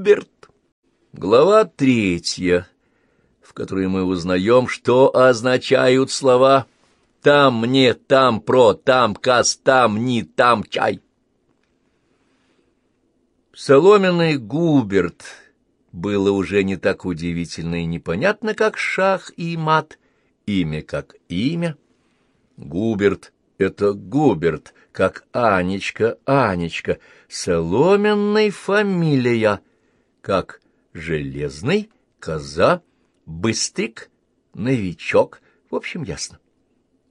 Губерт. Глава третья, в которой мы узнаем, что означают слова «там мне», «там про», «там кас», «там ни», «там чай». Соломенный Губерт было уже не так удивительно и непонятно, как шах и мат, имя как имя. Губерт — это Губерт, как Анечка, Анечка, соломенной фамилия, как Железный, Коза, Быстрик, Новичок, в общем, ясно.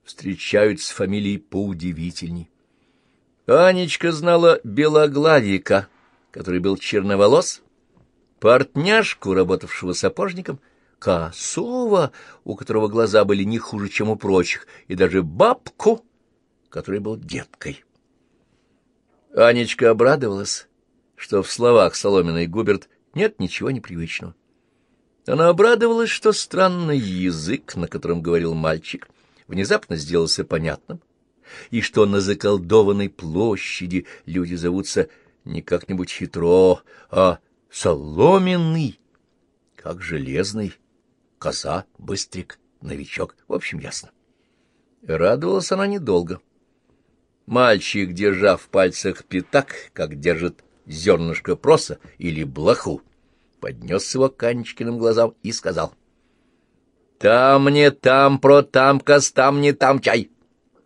Встречаются фамилии поудивительней. Анечка знала Белогладика, который был черноволос, Портняшку, работавшего сапожником, Косова, у которого глаза были не хуже, чем у прочих, и даже бабку, который был деткой. Анечка обрадовалась, что в словах Соломина и Губерт нет ничего непривычного. Она обрадовалась, что странный язык, на котором говорил мальчик, внезапно сделался понятным, и что на заколдованной площади люди зовутся не как-нибудь хитро, а соломенный, как железный, коза, быстрик, новичок, в общем, ясно. Радовалась она недолго. Мальчик, держа в пальцах пятак, как держит зернышко проса или блоху, поднес его к Анечкиным глазам и сказал. — Там не там про там кос, там не там чай.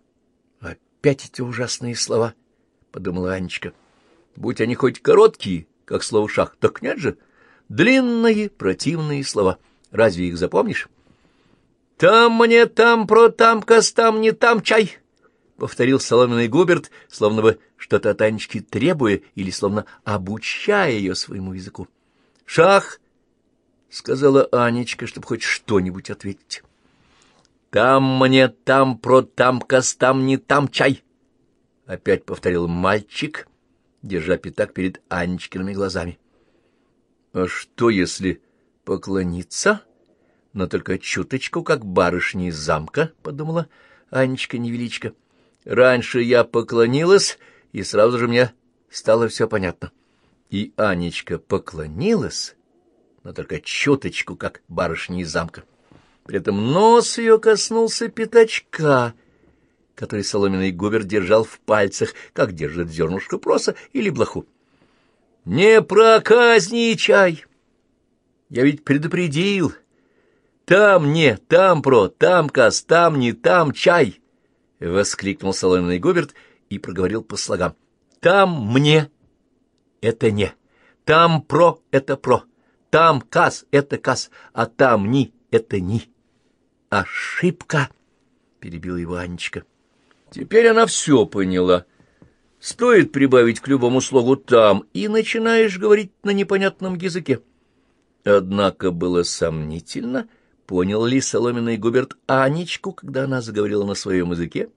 — Опять эти ужасные слова, — подумала Анечка. — Будь они хоть короткие, как слово «шах». Так нет же. Длинные противные слова. Разве их запомнишь? «Там мне, там про там кос, там не там чай», — повторил соломенный Губерт, словно бы что-то от Анечки требуя или словно обучая ее своему языку. «Шах», — сказала Анечка, чтобы хоть что-нибудь ответить. «Там мне, там про там кос, там не там чай», — опять повторил мальчик, — держа пятак перед Анечкиными глазами. — А что, если поклониться? Но только чуточку, как барышни из замка, — подумала Анечка-невеличка. Раньше я поклонилась, и сразу же мне стало все понятно. И Анечка поклонилась, но только чуточку, как барышни из замка. При этом нос ее коснулся пятачка — который соломенный губер держал в пальцах, как держит зернышко проса или блоху. «Не проказничай! Я ведь предупредил. Там не, там про, там кас, там не, там чай!» — воскликнул соломенный губерт и проговорил по слогам. «Там мне — это не, там про — это про, там кас — это кас, а там ни — это ни». «Ошибка!» — перебил его Анечка. Теперь она все поняла. Стоит прибавить к любому слогу «там», и начинаешь говорить на непонятном языке. Однако было сомнительно, понял ли соломенный Губерт Анечку, когда она заговорила на своем языке,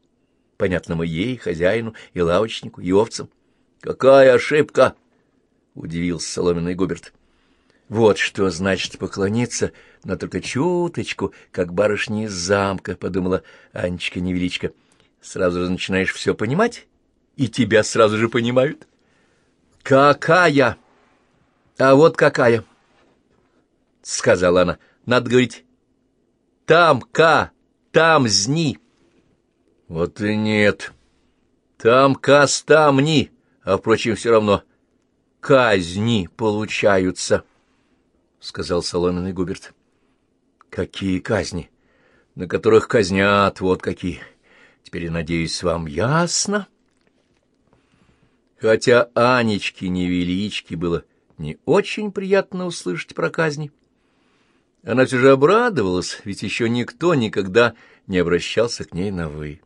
понятному ей, хозяину, и лавочнику, и овцам. «Какая ошибка!» — удивился соломенный Губерт. «Вот что значит поклониться, но только чуточку, как барышни из замка», — подумала Анечка-невеличка сразу же начинаешь все понимать, и тебя сразу же понимают. «Какая? А вот какая!» — сказала она. «Надо говорить, там ка, там зни». «Вот и нет. Там кас, там ни, а, впрочем, все равно казни получаются», — сказал соломенный Губерт. «Какие казни? На которых казнят, вот какие!» Теперь, надеюсь, вам ясно? Хотя Анечке невеличке было не очень приятно услышать про казни, она все же обрадовалась, ведь еще никто никогда не обращался к ней на «вы».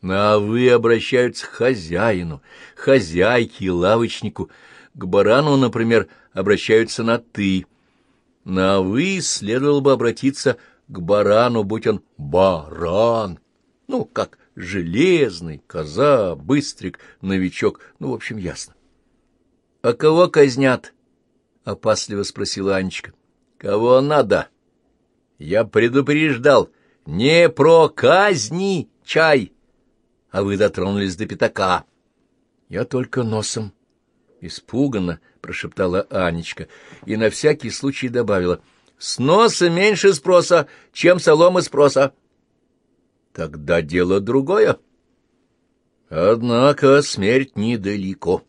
На «вы» обращаются к хозяину, хозяйке и лавочнику. К барану, например, обращаются на «ты». На «вы» следовало бы обратиться к барану, будь он баран. Ну, как Железный, коза, быстрик, новичок, ну, в общем, ясно. — А кого казнят? — опасливо спросила Анечка. — Кого надо? Я предупреждал, не про казни чай, а вы дотронулись до пятака. Я только носом. Испуганно, прошептала Анечка и на всякий случай добавила. С меньше спроса, чем соломы спроса. Тогда дело другое. Однако смерть недалеко,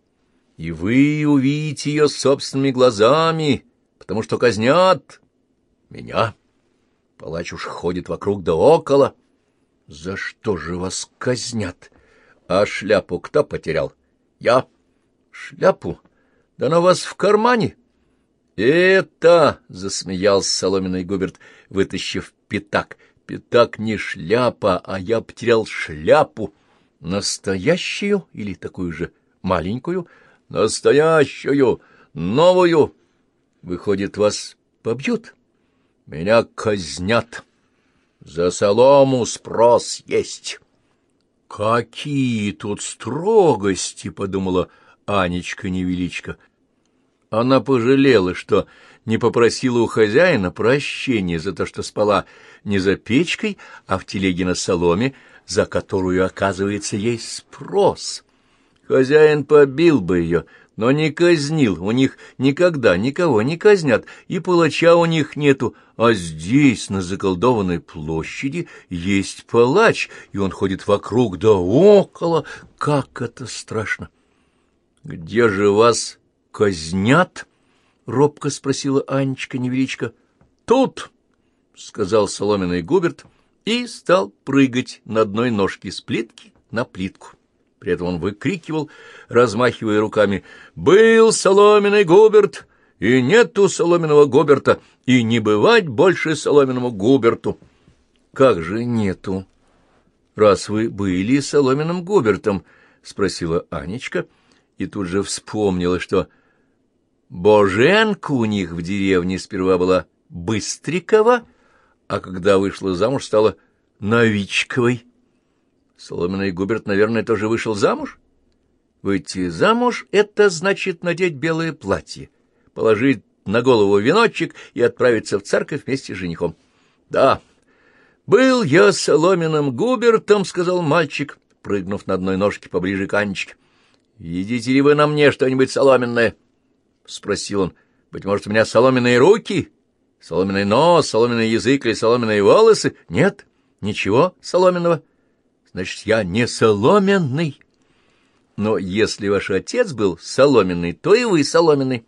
и вы увидите ее собственными глазами, потому что казнят меня. Палач уж ходит вокруг да около. За что же вас казнят? А шляпу кто потерял? Я. Шляпу? Да на вас в кармане. Это, — засмеялся соломенный Губерт, вытащив пятак. Пятак не шляпа, а я потерял шляпу. Настоящую или такую же маленькую? Настоящую, новую. Выходит, вас побьют? Меня казнят. За солому спрос есть. Какие тут строгости, — подумала Анечка-невеличка. Она пожалела, что не попросила у хозяина прощения за то, что спала не за печкой, а в телеге на соломе, за которую, оказывается, есть спрос. Хозяин побил бы ее, но не казнил, у них никогда никого не казнят, и палача у них нету, а здесь, на заколдованной площади, есть палач, и он ходит вокруг да около. Как это страшно! — Где же вас казнят? — робко спросила Анечка-невеличка. — Тут, — сказал соломенный Губерт и стал прыгать на одной ножке с плитки на плитку. При этом он выкрикивал, размахивая руками, «Был соломенный Губерт, и нету соломенного Губерта, и не бывать больше соломенному Губерту». «Как же нету?» «Раз вы были соломенным Губертом», — спросила Анечка, и тут же вспомнила, что Боженка у них в деревне сперва была Быстрикова, а когда вышла замуж, стала Новичковой. Соломенный Губерт, наверное, тоже вышел замуж? Выйти замуж — это значит надеть белое платье, положить на голову веночек и отправиться в церковь вместе с женихом. — Да, был я соломенным Губертом, — сказал мальчик, прыгнув на одной ножке поближе к Анечке. — Едите ли вы на мне что-нибудь соломенное? — спросил он. — Быть может, у меня соломенные руки, соломенный нос, соломенный язык или соломенные волосы? Нет, ничего соломенного. — значит, я не соломенный. Но если ваш отец был соломенный, то и вы соломенный.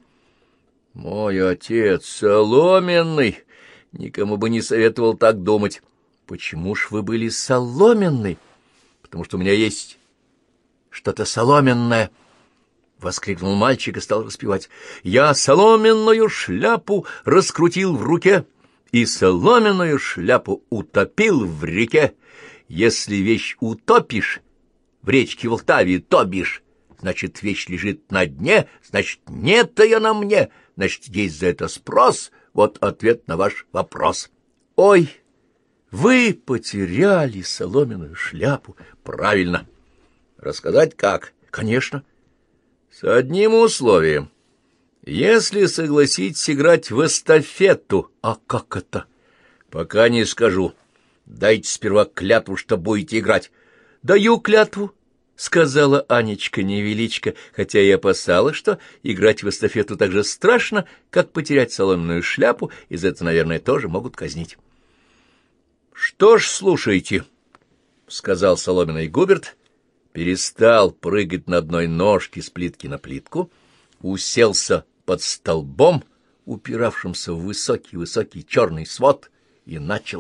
Мой отец соломенный. Никому бы не советовал так думать. Почему ж вы были соломенный? Потому что у меня есть что-то соломенное. — воскликнул мальчик и стал распевать. «Я соломенную шляпу раскрутил в руке и соломенную шляпу утопил в реке. Если вещь утопишь, в речке Волтаве тобишь, значит, вещь лежит на дне, значит, нет ее на мне, значит, есть за это спрос. Вот ответ на ваш вопрос. Ой, вы потеряли соломенную шляпу. Правильно. Рассказать как? Конечно. С одним условием. Если согласитесь играть в эстафету, а как это? Пока не скажу. Дайте сперва клятву, что будете играть. — Даю клятву, — сказала Анечка-невеличка, хотя и опасалась, что играть в эстафету так же страшно, как потерять соломенную шляпу, и за это, наверное, тоже могут казнить. — Что ж, слушайте, — сказал соломенный Губерт, перестал прыгать на одной ножке с плитки на плитку, уселся под столбом, упиравшимся в высокий-высокий черный свод, и начал